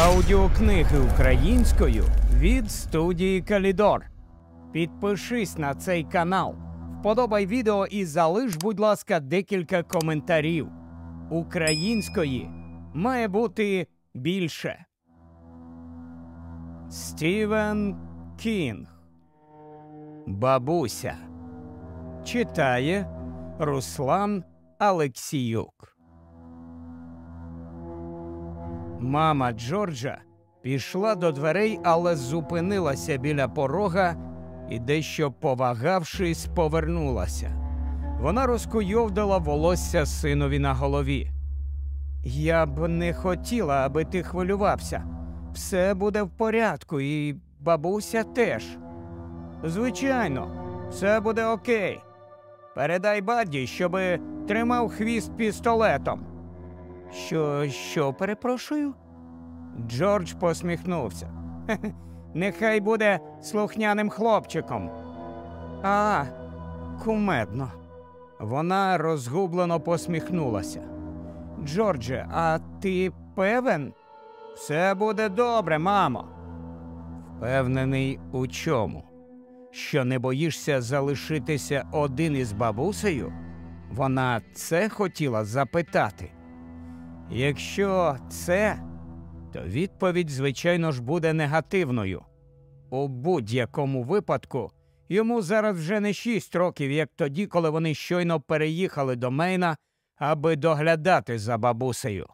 Аудіокниги українською від студії Калідор. Підпишись на цей канал, вподобай відео і залиш, будь ласка, декілька коментарів. Української має бути більше. Стівен Кінг. Бабуся читає Руслан Алексіюк. Мама Джорджа пішла до дверей, але зупинилася біля порога і, дещо повагавшись, повернулася. Вона розкуйовдила волосся синові на голові. Я б не хотіла, аби ти хвилювався. Все буде в порядку, і бабуся теж. Звичайно, все буде окей. Передай баді, щоби тримав хвіст пістолетом. Що, що, перепрошую? Джордж посміхнувся. «Хе-хе, Нехай буде слухняним хлопчиком. А, кумедно. Вона розгублено посміхнулася. Джордже, а ти певен? Все буде добре, мамо. Впевнений у чому? Що не боїшся залишитися один із бабусею? Вона це хотіла запитати. Якщо це, то відповідь, звичайно ж, буде негативною. У будь-якому випадку йому зараз вже не шість років, як тоді, коли вони щойно переїхали до Мейна, аби доглядати за бабусею.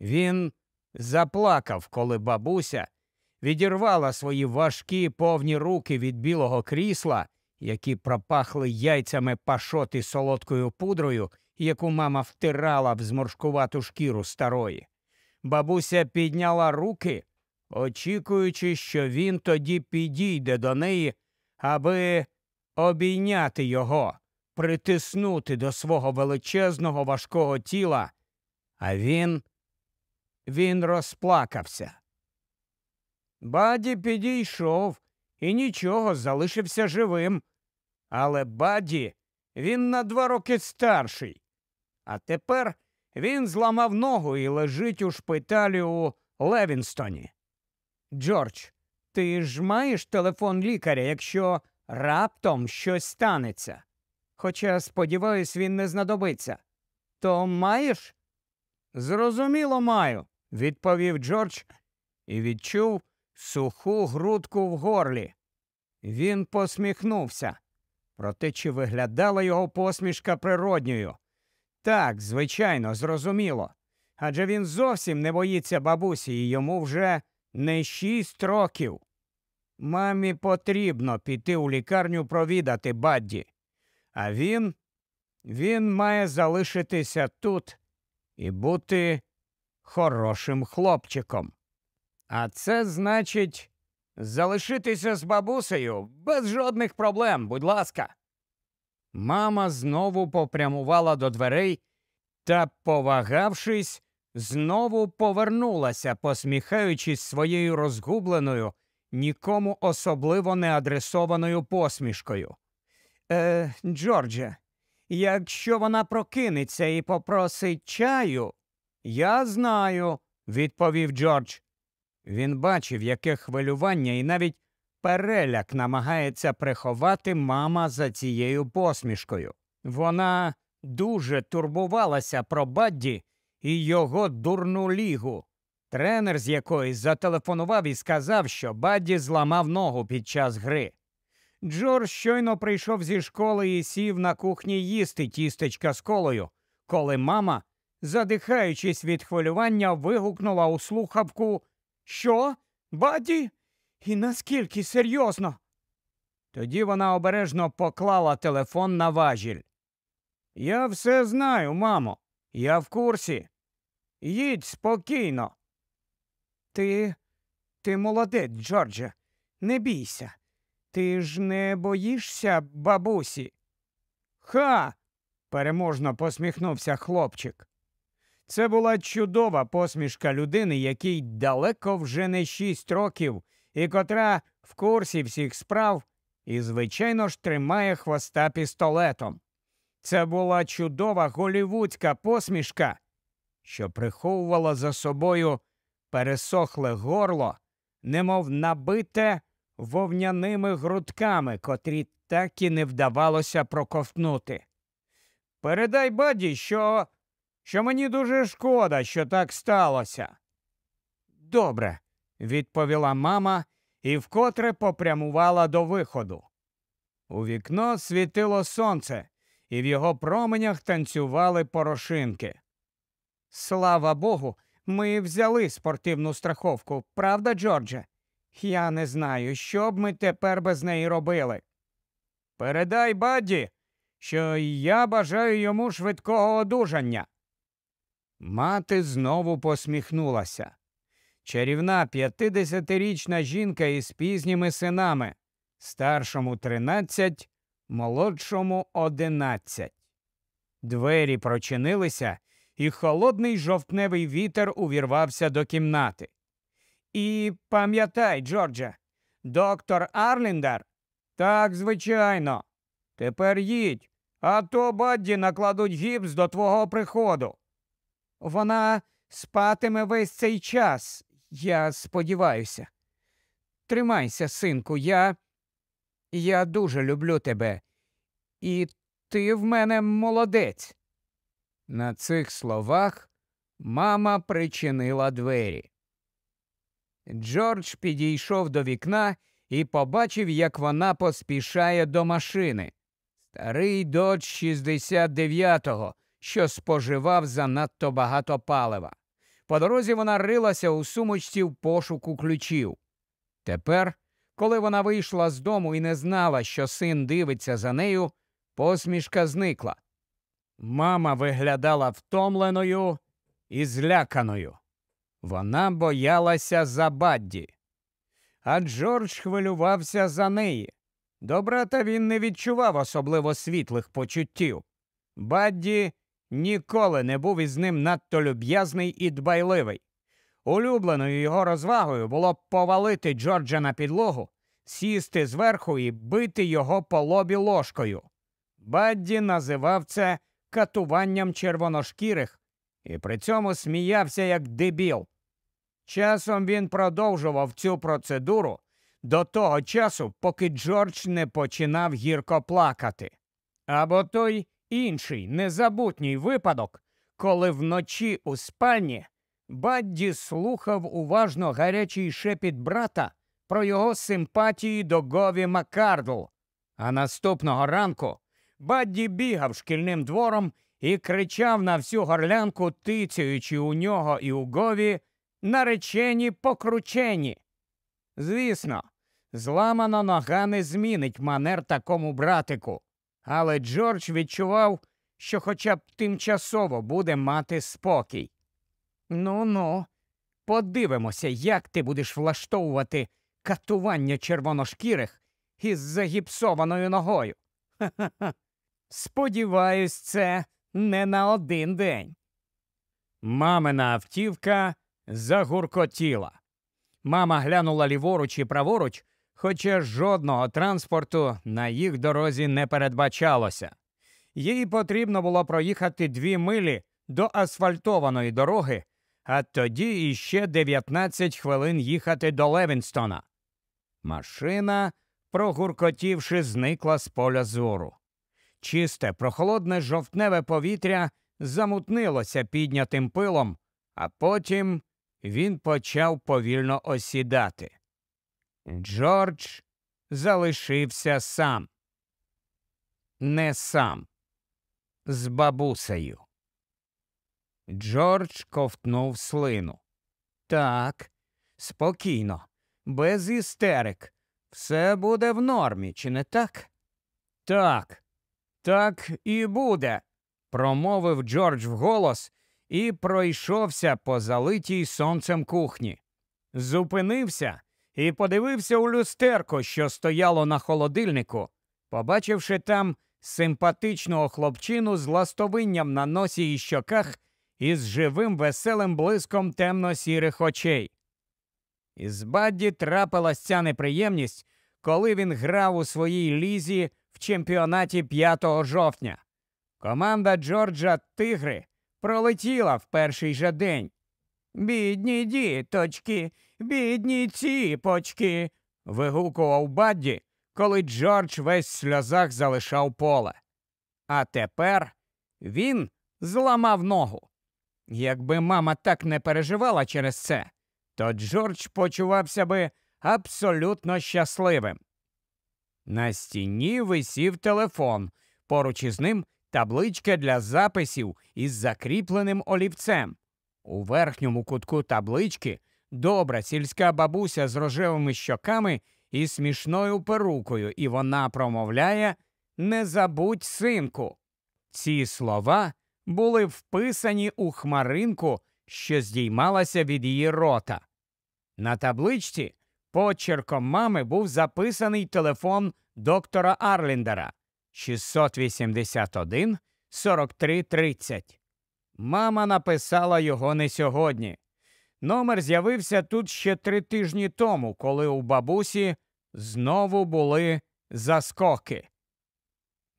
Він заплакав, коли бабуся відірвала свої важкі повні руки від білого крісла, які пропахли яйцями пашот і солодкою пудрою, яку мама втирала в зморшкувату шкіру старої. Бабуся підняла руки, очікуючи, що він тоді підійде до неї, аби обійняти його, притиснути до свого величезного важкого тіла. А він він розплакався. Баді підійшов і нічого, залишився живим. Але Баді він на два роки старший. А тепер він зламав ногу і лежить у шпиталі у Левінстоні. Джордж, ти ж маєш телефон лікаря, якщо раптом щось станеться. Хоча, сподіваюсь, він не знадобиться. То маєш? Зрозуміло, маю, відповів Джордж і відчув суху грудку в горлі. Він посміхнувся. Проте чи виглядала його посмішка природньою? Так, звичайно, зрозуміло. Адже він зовсім не боїться бабусі, і йому вже не шість років. Мамі потрібно піти у лікарню провідати Бадді. А він, він має залишитися тут і бути хорошим хлопчиком. А це значить залишитися з бабусею без жодних проблем, будь ласка. Мама знову попрямувала до дверей та, повагавшись, знову повернулася, посміхаючись своєю розгубленою, нікому особливо не адресованою посмішкою. Е, Джордже, якщо вона прокинеться і попросить чаю, я знаю, відповів Джордж. Він бачив, яке хвилювання і навіть переляк намагається приховати мама за цією посмішкою. Вона дуже турбувалася про Бадді і його дурну лігу, тренер з якої зателефонував і сказав, що Бадді зламав ногу під час гри. Джордж щойно прийшов зі школи і сів на кухні їсти тістечка з колою, коли мама, задихаючись від хвилювання, вигукнула у слухавку Що? Бадді? І наскільки серйозно? Тоді вона обережно поклала телефон на важіль. Я все знаю, мамо. Я в курсі. Їдь спокійно. Ти. ти молодець, Джордже. Не бійся. Ти ж не боїшся бабусі? Ха. переможно посміхнувся хлопчик. Це була чудова посмішка людини, якій далеко вже не шість років, і котра в курсі всіх справ і, звичайно ж, тримає хвоста пістолетом. Це була чудова голівудська посмішка, що приховувала за собою пересохле горло, немов набите вовняними грудками, котрі так і не вдавалося проковтнути. Передай баді, що що мені дуже шкода, що так сталося. Добре, відповіла мама і вкотре попрямувала до виходу. У вікно світило сонце, і в його променях танцювали порошинки. Слава Богу, ми взяли спортивну страховку, правда, Джордже? Я не знаю, що б ми тепер без неї робили. Передай баді, що я бажаю йому швидкого одужання. Мати знову посміхнулася. Чарівна п'ятидесятирічна жінка із пізніми синами, старшому тринадцять, молодшому одинадцять. Двері прочинилися, і холодний жовтневий вітер увірвався до кімнати. І пам'ятай, Джордже, доктор Арліндер? Так, звичайно. Тепер їдь, а то бадді накладуть гіпс до твого приходу. Вона спатиме весь цей час, я сподіваюся. Тримайся, синку, я. Я дуже люблю тебе, і ти в мене молодець. На цих словах мама причинила двері. Джордж підійшов до вікна і побачив, як вона поспішає до машини. Старий додж 69-го, що споживав занадто багато палива. По дорозі вона рилася у сумочці в пошуку ключів. Тепер, коли вона вийшла з дому і не знала, що син дивиться за нею, посмішка зникла. Мама виглядала втомленою і зляканою. Вона боялася за Бадді. А Джордж хвилювався за неї. До брата він не відчував особливо світлих почуттів. Бадді ніколи не був із ним надто люб'язний і дбайливий. Улюбленою його розвагою було повалити Джорджа на підлогу, сісти зверху і бити його по лобі ложкою. Бадді називав це катуванням червоношкірих і при цьому сміявся як дебіл. Часом він продовжував цю процедуру до того часу, поки Джордж не починав гірко плакати. Або той інший незабутній випадок, коли вночі у спальні Бадді слухав уважно гарячий шепіт брата про його симпатії до Гові Маккардл, а наступного ранку Бадді бігав шкільним двором і кричав на всю горлянку, тицяючи у нього і у Гові наречені покручені. Звісно, зламана нога не змінить манер такому братику, але Джордж відчував, що хоча б тимчасово буде мати спокій. Ну ну, подивимося, як ти будеш влаштовувати катування червоношкірих із загіпсованою ногою. Ха-ха-ха. Сподіваюсь, це не на один день. Мамина автівка загуркотіла. Мама глянула ліворуч і праворуч, хоча жодного транспорту на їх дорозі не передбачалося. Їй потрібно було проїхати дві милі до асфальтованої дороги, а тоді іще 19 хвилин їхати до Левінстона. Машина, прогуркотівши, зникла з поля зору. Чисте, прохолодне жовтневе повітря замутнилося піднятим пилом, а потім він почав повільно осідати. Джордж залишився сам. Не сам, з бабусею. Джордж ковтнув слину. Так, спокійно, без істерик. Все буде в нормі, чи не так? Так, так і буде, промовив Джордж вголос і пройшовся по залитій сонцем кухні. Зупинився і подивився у люстерко, що стояло на холодильнику, побачивши там симпатичного хлопчину з ластовинням на носі і щоках і з живим веселим блиском темно-сірих очей. Із Бадді трапилась ця неприємність, коли він грав у своїй лізі в чемпіонаті 5 жовтня. Команда Джорджа Тигри пролетіла в перший же день. Бідні діточки, бідні ціпочки. вигукував Бадді, коли Джордж весь в сльозах залишав поле. А тепер він зламав ногу. Якби мама так не переживала через це, то Джордж почувався би абсолютно щасливим. На стіні висів телефон, поруч із ним табличка для записів із закріпленим олівцем. У верхньому кутку таблички добра сільська бабуся з рожевими щоками і смішною перукою, і вона промовляє Не забудь, синку. Ці слова були вписані у хмаринку, що здіймалася від її рота. На табличці почерком мами був записаний телефон доктора Арліндера 681 43 30. Мама написала його не сьогодні. Номер з'явився тут ще три тижні тому, коли у бабусі знову були заскоки.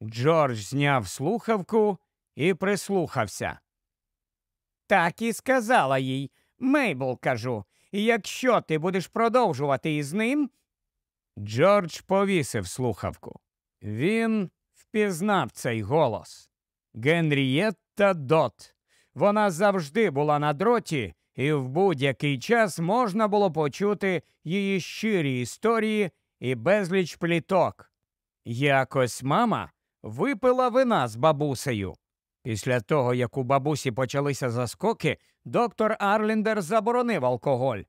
Джордж зняв слухавку і прислухався. Так і сказала їй, Мейбл, кажу, якщо ти будеш продовжувати із ним. Джордж повісив слухавку. Він впізнав цей голос. Генрієтта Дот. Вона завжди була на дроті, і в будь-який час можна було почути її щирі історії і безліч пліток. Якось мама випила вина з бабусею. Після того, як у бабусі почалися заскоки, доктор Арліндер заборонив алкоголь.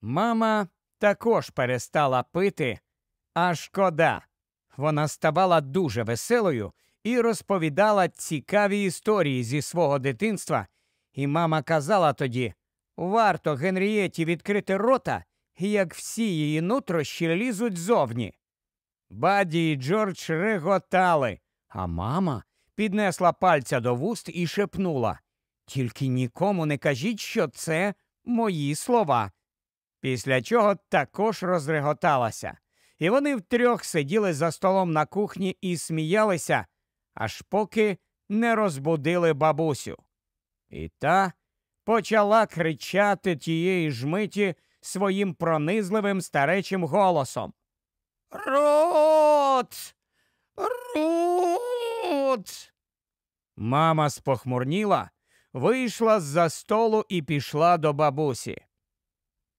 Мама також перестала пити, а шкода. Вона ставала дуже веселою і розповідала цікаві історії зі свого дитинства, і мама казала тоді варто Генрієті відкрити рота, як всі її нутрощі лізуть зовні. Баді і Джордж реготали, а мама піднесла пальця до вуст і шепнула Тільки нікому не кажіть, що це мої слова. Після чого також розреготалася, і вони втрьох сиділи за столом на кухні і сміялися, аж поки не розбудили бабусю. І та почала кричати тієї ж миті своїм пронизливим старечим голосом. Рот! Рот! Мама спохмурніла, вийшла з за столу і пішла до бабусі.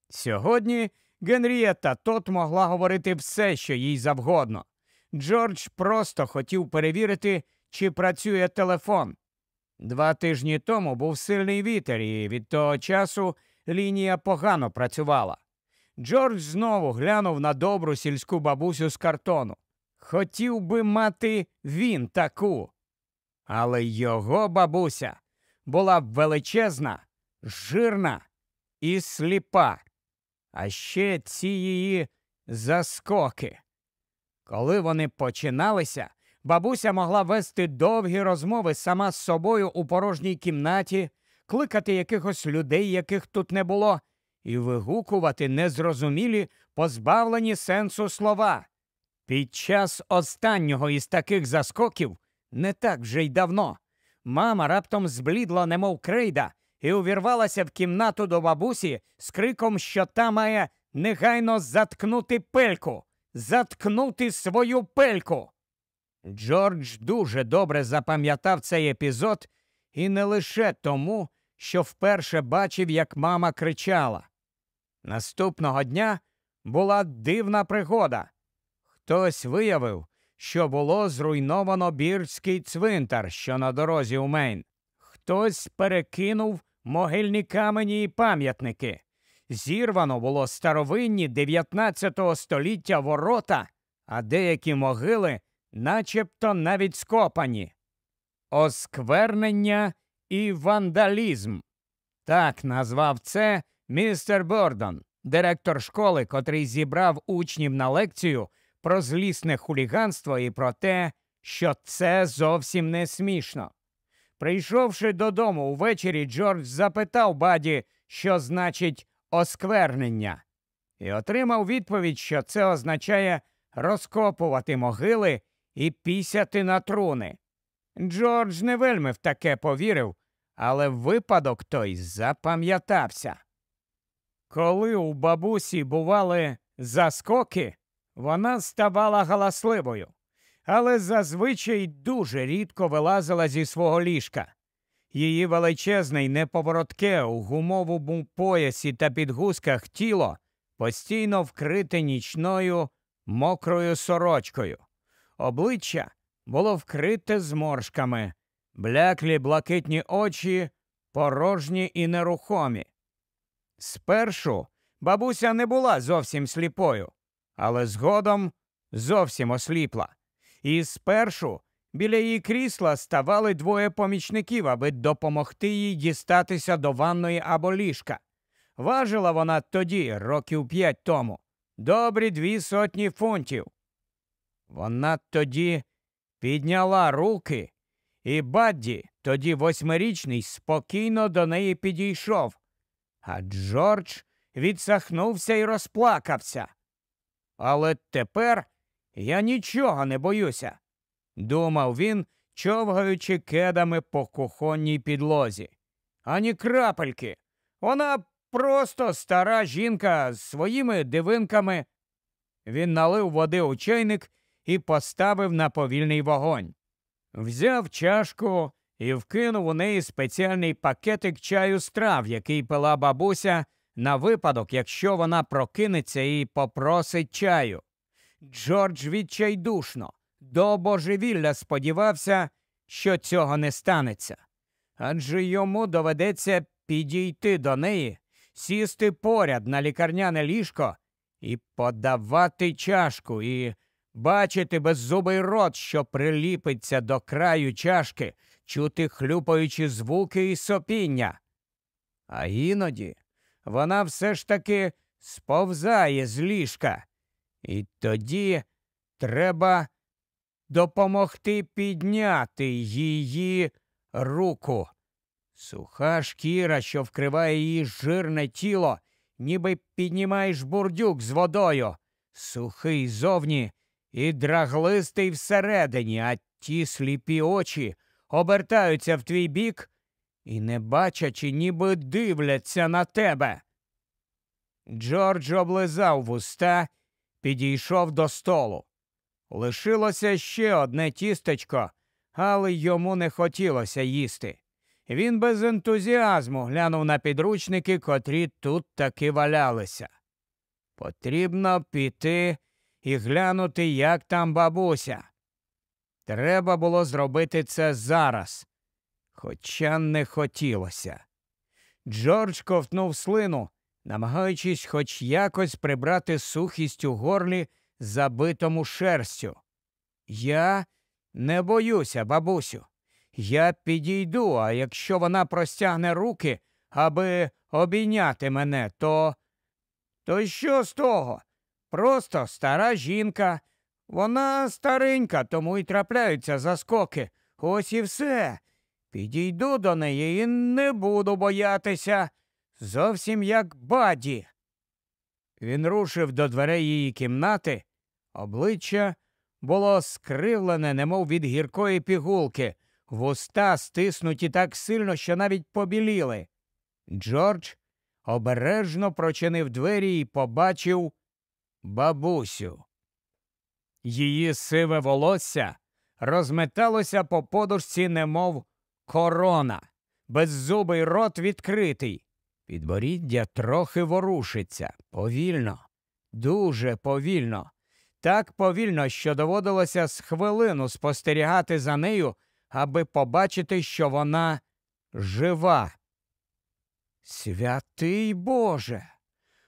Сьогодні Генрієта Тот могла говорити все, що їй завгодно. Джордж просто хотів перевірити, чи працює телефон. Два тижні тому був сильний вітер, і від того часу лінія погано працювала. Джордж знову глянув на добру сільську бабусю з картону. Хотів би мати він таку. Але його бабуся була величезна, жирна і сліпа. А ще ці її заскоки. Коли вони починалися, бабуся могла вести довгі розмови сама з собою у порожній кімнаті, кликати якихось людей, яких тут не було, і вигукувати незрозумілі, позбавлені сенсу слова. Під час останнього із таких заскоків, не так вже й давно, мама раптом зблідла, немов крейда, і увірвалася в кімнату до бабусі з криком, що та має негайно заткнути пельку, заткнути свою пельку. Джордж дуже добре запам'ятав цей епізод і не лише тому, що вперше бачив, як мама кричала. Наступного дня була дивна пригода. Хтось виявив, що було зруйновано бірський цвинтар, що на дорозі у Мейн. Хтось перекинув могильні камені і пам'ятники. Зірвано було старовинні 19 століття ворота, а деякі могили начебто навіть скопані. Осквернення і вандалізм. Так назвав це містер Бордон, директор школи, котрий зібрав учнів на лекцію про злісне хуліганство і про те, що це зовсім не смішно. Прийшовши додому увечері, Джордж запитав баді, що значить осквернення, і отримав відповідь, що це означає розкопувати могили і пісяти на труни. Джордж не вельми в таке повірив, але випадок той запам'ятався. Коли у бабусі бували заскоки, вона ставала галасливою, але зазвичай дуже рідко вилазила зі свого ліжка. Її величезне неповоротке у гумовому поясі та підгузках тіло постійно вкрите нічною мокрою сорочкою. Обличчя було вкрите зморшками, бляклі блакитні очі, порожні і нерухомі. Спершу бабуся не була зовсім сліпою, але згодом зовсім осліпла. І спершу біля її крісла ставали двоє помічників, аби допомогти їй дістатися до ванної або ліжка. Важила вона тоді, років п'ять тому, добрі дві сотні фунтів. Вона тоді підняла руки, і Бадді, тоді восьмирічний, спокійно до неї підійшов, а Джордж відсахнувся і розплакався. Але тепер я нічого не боюся, думав він, човгаючи кедами по кухонній підлозі. Ані крапельки. Вона просто стара жінка з своїми дивинками. Він налив води у чайник і поставив на повільний вогонь. Взяв чашку і вкинув у неї спеціальний пакетик чаю з трав, який пила бабуся на випадок, якщо вона прокинеться і попросить чаю. Джордж відчайдушно, до божевілля сподівався, що цього не станеться. Адже йому доведеться підійти до неї, сісти поряд на лікарняне ліжко і подавати чашку, і бачити беззубий рот, що приліпиться до краю чашки, чути хлюпаючі звуки і сопіння. А іноді вона все ж таки сповзає з ліжка, і тоді треба допомогти підняти її руку. Суха шкіра, що вкриває її жирне тіло, ніби піднімаєш бурдюк з водою, сухий зовні і драглистий всередині, а ті сліпі очі обертаються в твій бік і, не бачачи, ніби дивляться на тебе. Джордж облизав вуста, підійшов до столу. Лишилося ще одне тістечко, але йому не хотілося їсти. Він без ентузіазму глянув на підручники, котрі тут таки валялися. Потрібно піти і глянути, як там бабуся. Треба було зробити це зараз, хоча не хотілося. Джордж ковтнув слину, намагаючись хоч якось прибрати сухість у горлі, забитому шерстю. Я не боюся, бабусю. Я підійду, а якщо вона простягне руки, аби обійняти мене, то. То що з того? Просто стара жінка. Вона старенька, тому й трапляються заскоки. Ось і все. Підійду до неї і не буду боятися. Зовсім як баді. Він рушив до дверей її кімнати. Обличчя було скривлене, немов від гіркої пігулки, вуста стиснуті так сильно, що навіть побіліли. Джордж обережно прочинив двері і побачив бабусю. Її сиве волосся розметалося по подушці, немов корона, беззубий рот відкритий. Підборіддя трохи ворушиться повільно, дуже повільно, так повільно, що доводилося з хвилину спостерігати за нею, аби побачити, що вона жива. Святий Боже,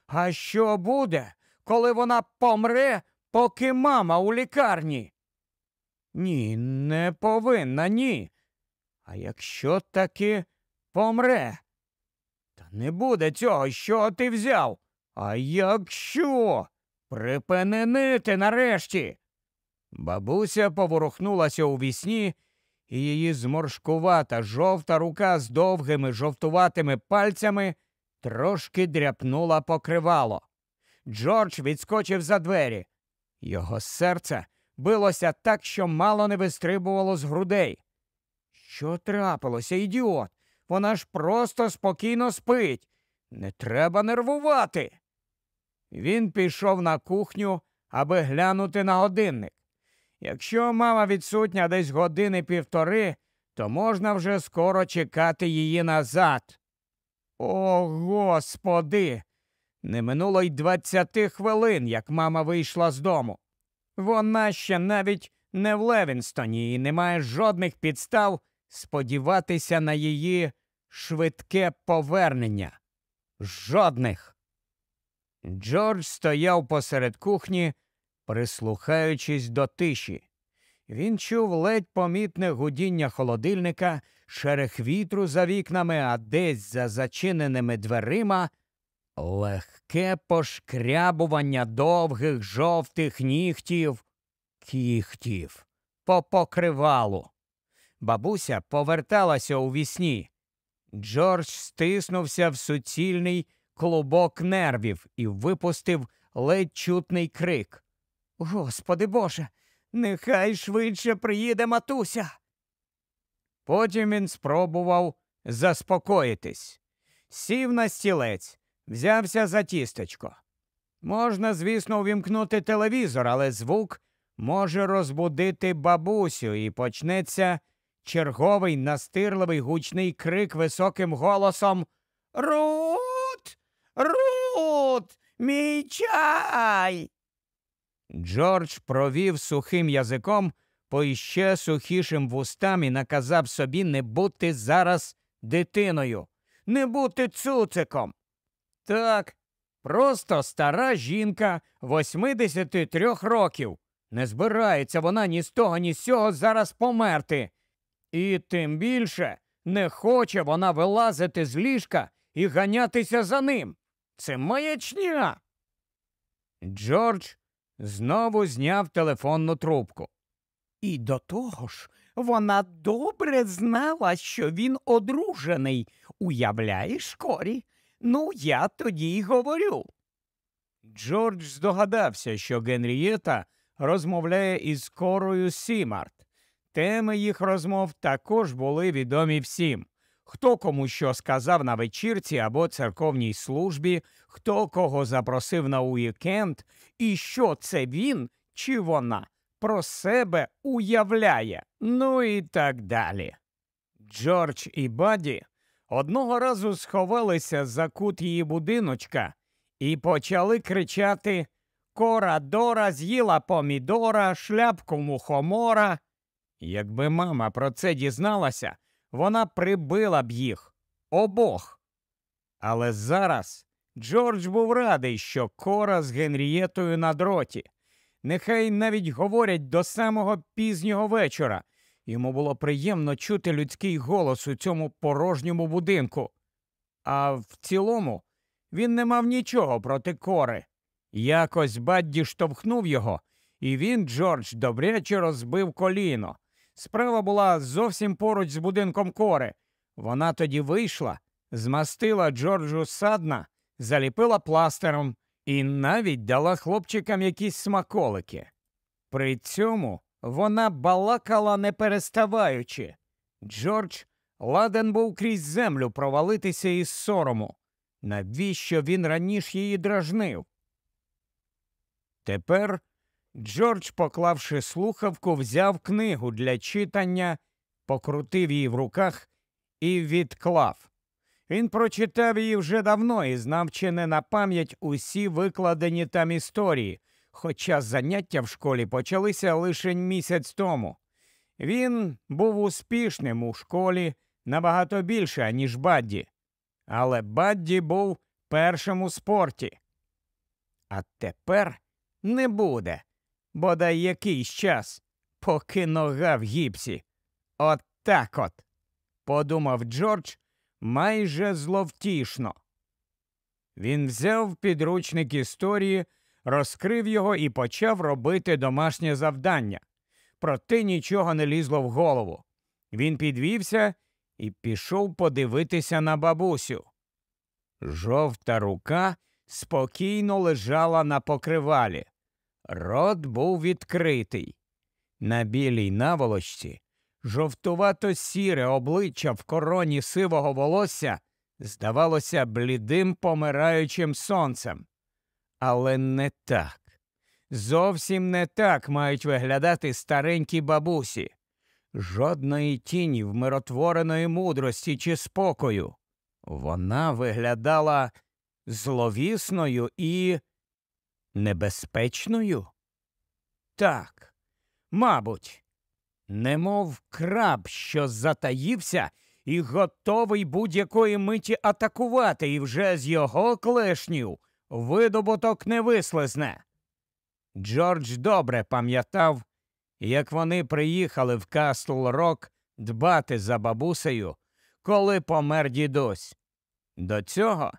а що буде, коли вона помре, поки мама у лікарні? Ні, не повинна, ні. А якщо таки помре? Та не буде цього, що ти взяв. А якщо? Припинити нарешті. Бабуся поворухнулася у вісні, і її зморшкувата жовта рука з довгими жовтуватими пальцями трошки дряпнула покривало. Джордж відскочив за двері. Його серце билося так, що мало не вистрибувало з грудей. Що трапилося, ідіот? Вона ж просто спокійно спить. Не треба нервувати. Він пішов на кухню, аби глянути на годинник. Якщо мама відсутня десь години півтори, то можна вже скоро чекати її назад. О, господи! Не минуло й двадцяти хвилин, як мама вийшла з дому. Вона ще навіть не в Левінстоні і не має жодних підстав сподіватися на її швидке повернення. Жодних. Джордж стояв посеред кухні, прислухаючись до тиші. Він чув ледь помітне гудіння холодильника, шерех вітру за вікнами, а десь за зачиненими дверима легке пошкрябування довгих жовтих нігтів, кіхтів по покривалу. Бабуся поверталася у вісні. Джордж стиснувся в суцільний клубок нервів і випустив ледь чутний крик. Господи Боже, нехай швидше приїде матуся. Потім він спробував заспокоїтись, сів на стілець, взявся за тістечко. Можна, звісно, увімкнути телевізор, але звук може розбудити бабусю, і почнеться черговий настирливий гучний крик високим голосом Рут! Рут! Мій чай! Джордж провів сухим язиком по іще сухішим вустам і наказав собі не бути зараз дитиною, не бути цуциком. Так, просто стара жінка 83 років. Не збирається вона ні з того, ні з цього зараз померти. І тим більше не хоче вона вилазити з ліжка і ганятися за ним. Це маячня. Джордж знову зняв телефонну трубку. І до того ж, вона добре знала, що він одружений. Уявляєш, Корі? Ну, я тоді й говорю. Джордж здогадався, що Генрієта розмовляє із Корою Сімард. Теми їх розмов також були відомі всім. Хто кому що сказав на вечірці або церковній службі, хто кого запросив на уікенд, і що це він чи вона про себе уявляє, ну і так далі. Джордж і Баді одного разу сховалися за кут її будиночка і почали кричати Кора Дора з'їла помідора, шляпку мухомора. Якби мама про це дізналася, вона прибила б їх обох. Але зараз Джордж був радий, що Кора з Генрієтою на дроті. Нехай навіть говорять до самого пізнього вечора. Йому було приємно чути людський голос у цьому порожньому будинку. А в цілому він не мав нічого проти кори. Якось Бадді штовхнув його, і він, Джордж, добряче розбив коліно. Справа була зовсім поруч з будинком кори. Вона тоді вийшла, змастила Джорджу садна, заліпила пластером і навіть дала хлопчикам якісь смаколики. При цьому вона балакала не переставаючи. Джордж ладен був крізь землю провалитися із сорому. Навіщо він раніше її дражнив? Тепер Джордж, поклавши слухавку, взяв книгу для читання, покрутив її в руках і відклав. Він прочитав її вже давно і знав чи не на пам'ять усі викладені там історії, хоча заняття в школі почалися лише місяць тому. Він був успішним у школі набагато більше, ніж Бадді. Але Бадді був першим у спорті. А тепер не буде, бодай якийсь час, поки нога в гіпсі. От так от, подумав Джордж майже зловтішно. Він взяв підручник історії, розкрив його і почав робити домашнє завдання. Проте нічого не лізло в голову. Він підвівся і пішов подивитися на бабусю. Жовта рука спокійно лежала на покривалі. Рот був відкритий. На білій наволочці Жовтувато сіре обличчя в короні сивого волосся здавалося блідим помираючим сонцем. Але не так. Зовсім не так мають виглядати старенькі бабусі. Жодної тіні вмиротвореної мудрості чи спокою. Вона виглядала зловісною і небезпечною? Так, мабуть, немов краб, що затаївся і готовий будь-якої миті атакувати, і вже з його клешнів видобуток не вислизне. Джордж добре пам'ятав, як вони приїхали в Кастл Рок дбати за бабусею, коли помер дідусь. До цього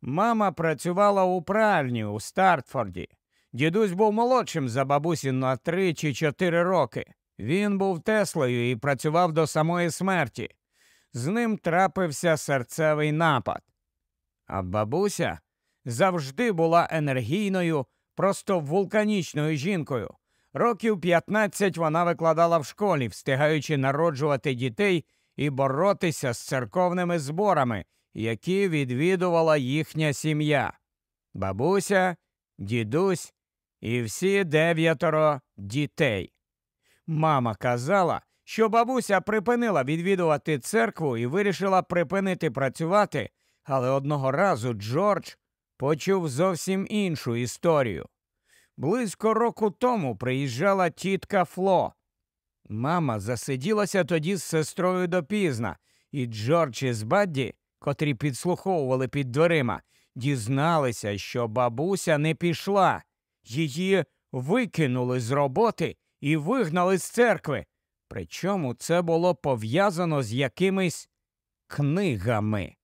мама працювала у пральні у Стартфорді. Дідусь був молодшим за бабусі на три чи чотири роки. Він був Теслою і працював до самої смерті. З ним трапився серцевий напад. А бабуся завжди була енергійною, просто вулканічною жінкою. Років 15 вона викладала в школі, встигаючи народжувати дітей і боротися з церковними зборами, які відвідувала їхня сім'я. Бабуся, дідусь і всі дев'ятеро дітей. Мама казала, що бабуся припинила відвідувати церкву і вирішила припинити працювати, але одного разу Джордж почув зовсім іншу історію. Близько року тому приїжджала тітка Фло. Мама засиділася тоді з сестрою допізна, і Джордж із Бадді, котрі підслуховували під дверима, дізналися, що бабуся не пішла. Її викинули з роботи і вигнали з церкви. Причому це було пов'язано з якимись книгами.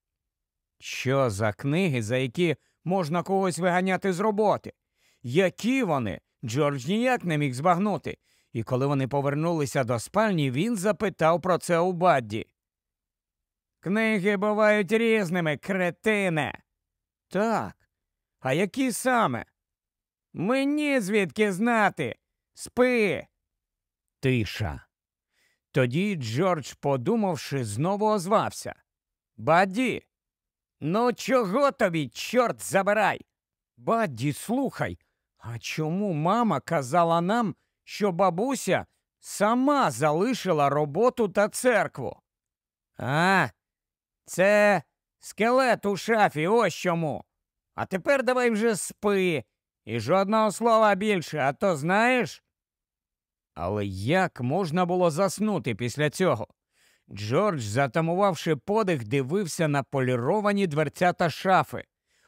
Що за книги, за які можна когось виганяти з роботи? Які вони? Джордж ніяк не міг збагнути. І коли вони повернулися до спальні, він запитав про це у Бадді. Книги бувають різними, кретине. Так. А які саме? Мені звідки знати? Спи. Тиша. Тоді Джордж, подумавши, знову озвався. Бадді, ну чого тобі, чорт забирай? Бадді, слухай, а чому мама казала нам, що бабуся сама залишила роботу та церкву? А, це скелет у шафі, ось чому. А тепер давай вже спи. І жодного слова більше, а то знаєш? Але як можна було заснути після цього? Джордж, затамувавши подих, дивився на поліровані дверцята шафи.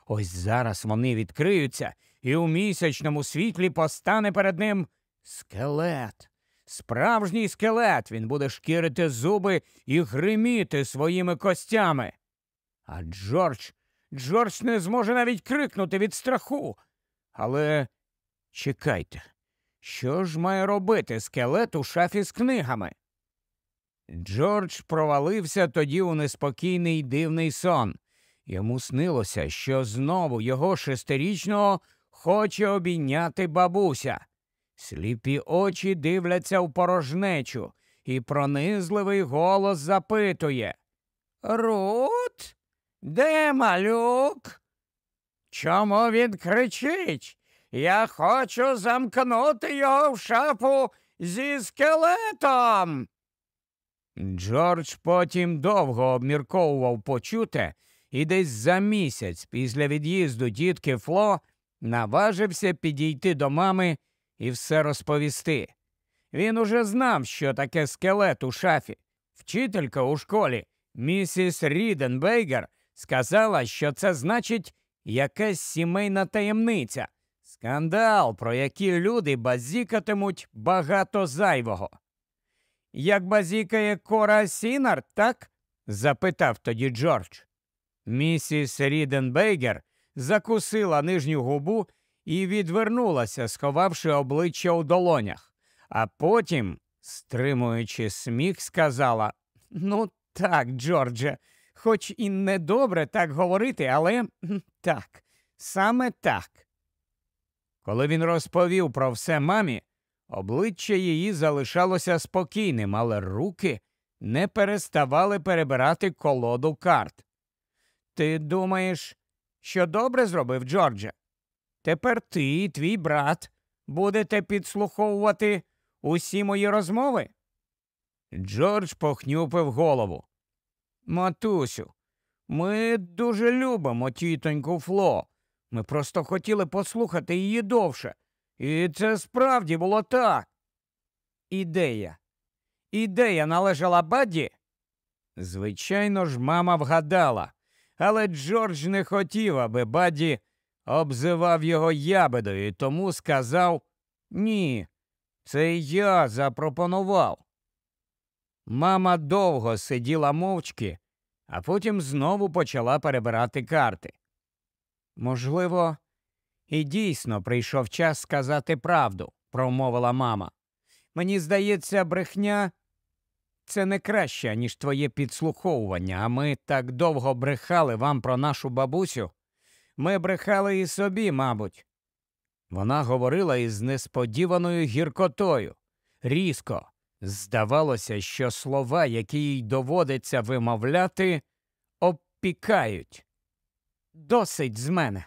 Ось зараз вони відкриються, і у місячному світлі постане перед ним скелет. Справжній скелет він буде шкірити зуби і гриміти своїми костями. А Джордж, Джордж не зможе навіть крикнути від страху. Але чекайте, що ж має робити скелет у шафі з книгами? Джордж провалився тоді у неспокійний дивний сон. Йому снилося, що знову його шестирічного хоче обійняти бабуся. Сліпі очі дивляться в порожнечу, і пронизливий голос запитує Рут, де малюк? Чому він кричить? Я хочу замкнути його в шафу зі скелетом. Джордж потім довго обмірковував почуте і десь за місяць після від'їзду дітки Фло наважився підійти до мами і все розповісти. Він уже знав, що таке скелет у шафі. Вчителька у школі, місіс Ріденбейгер, сказала, що це значить якась сімейна таємниця, скандал, про який люди базікатимуть багато зайвого. Як базікає Кора Сімард, так? запитав тоді Джордж. Місіс Ріденбейгер закусила нижню губу і відвернулася, сховавши обличчя у долонях, а потім, стримуючи сміх, сказала Ну, так, Джордже, хоч і недобре так говорити, але так, саме так. Коли він розповів про все мамі, Обличчя її залишалося спокійним, але руки не переставали перебирати колоду карт. Ти думаєш, що добре зробив Джордже? Тепер ти і твій брат будете підслуховувати усі мої розмови? Джордж похнюпив голову. Матусю, ми дуже любимо тітоньку Фло. Ми просто хотіли послухати її довше. І це справді було так. Ідея. Ідея належала Бадді? Звичайно ж, мама вгадала, але Джордж не хотів, аби Бадді обзивав його ябедою, тому сказав ні, це я запропонував. Мама довго сиділа мовчки, а потім знову почала перебирати карти. Можливо, і дійсно прийшов час сказати правду, промовила мама. Мені здається, брехня це не краще, ніж твоє підслуховування, а ми так довго брехали вам про нашу бабусю. Ми брехали і собі, мабуть. Вона говорила із несподіваною гіркотою, різко. Здавалося, що слова, які їй доводиться вимовляти, обпікають. Досить з мене.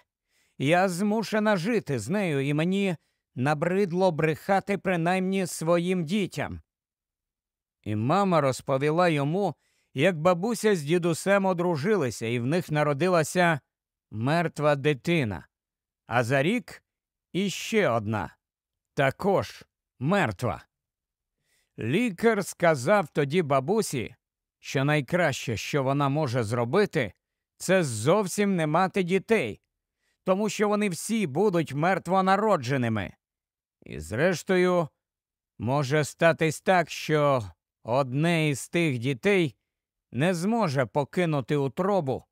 Я змушена жити з нею, і мені набридло брехати принаймні своїм дітям. І мама розповіла йому, як бабуся з дідусем одружилися, і в них народилася мертва дитина. А за рік іще одна також мертва. Лікар сказав тоді бабусі, що найкраще, що вона може зробити, це зовсім не мати дітей, тому що вони всі будуть мертвонародженими. І, зрештою, може статись так, що одне із тих дітей не зможе покинути утробу,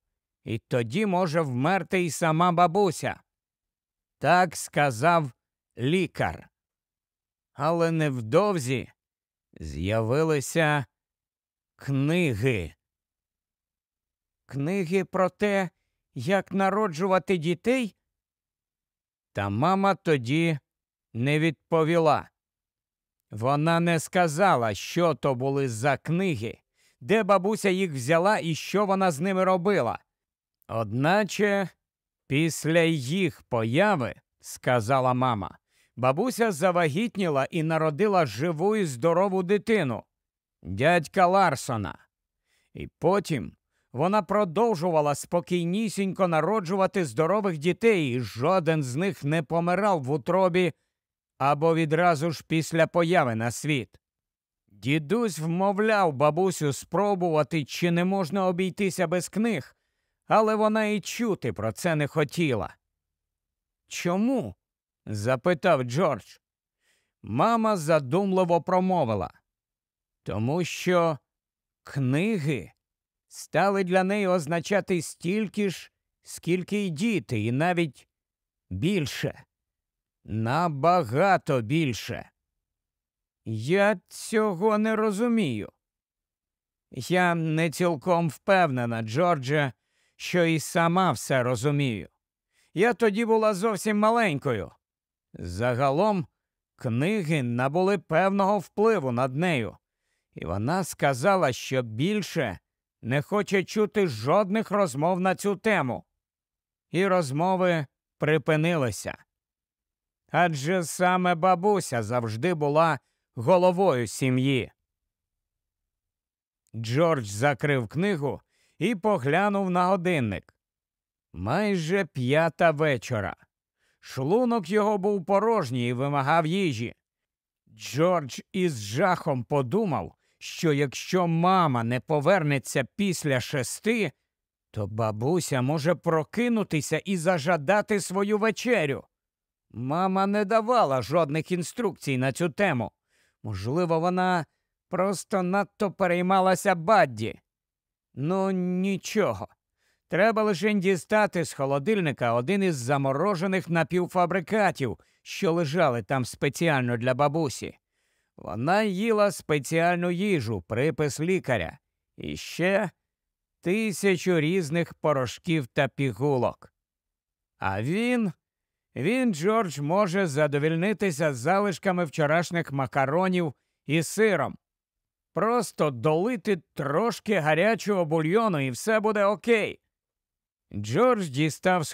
і тоді може вмерти й сама бабуся. Так сказав лікар. Але невдовзі з'явилися книги. Книги про те, як народжувати дітей? Та мама тоді не відповіла. Вона не сказала, що то були за книги, де бабуся їх взяла і що вона з ними робила. Одначе після їх появи, сказала мама, бабуся завагітніла і народила живу і здорову дитину, дядька Ларсона. І потім вона продовжувала спокійнісінько народжувати здорових дітей, і жоден з них не помирав в утробі або відразу ж після появи на світ. Дідусь вмовляв бабусю спробувати, чи не можна обійтися без книг, але вона і чути про це не хотіла. Чому? запитав Джордж. Мама задумливо промовила. Тому що книги стали для неї означати стільки ж, скільки й діти, і навіть більше, набагато більше. Я цього не розумію. Я не цілком впевнена, Джордже, що і сама все розумію. Я тоді була зовсім маленькою. Загалом книги набули певного впливу над нею, і вона сказала, що більше не хоче чути жодних розмов на цю тему. І розмови припинилися. Адже саме бабуся завжди була головою сім'ї. Джордж закрив книгу і поглянув на годинник. Майже п'ята вечора. Шлунок його був порожній і вимагав їжі. Джордж із жахом подумав, що якщо мама не повернеться після шести, то бабуся може прокинутися і зажадати свою вечерю. Мама не давала жодних інструкцій на цю тему. Можливо, вона просто надто переймалася Бадді. Ну, нічого. Треба лише дістати з холодильника один із заморожених напівфабрикатів, що лежали там спеціально для бабусі. Вона їла спеціальну їжу, припис лікаря, і ще тисячу різних порошків та пігулок. А він Він, Джордж, може задовільнитися залишками вчорашніх макаронів і сиром. Просто долити трошки гарячого бульйону і все буде окей. Джордж дістав з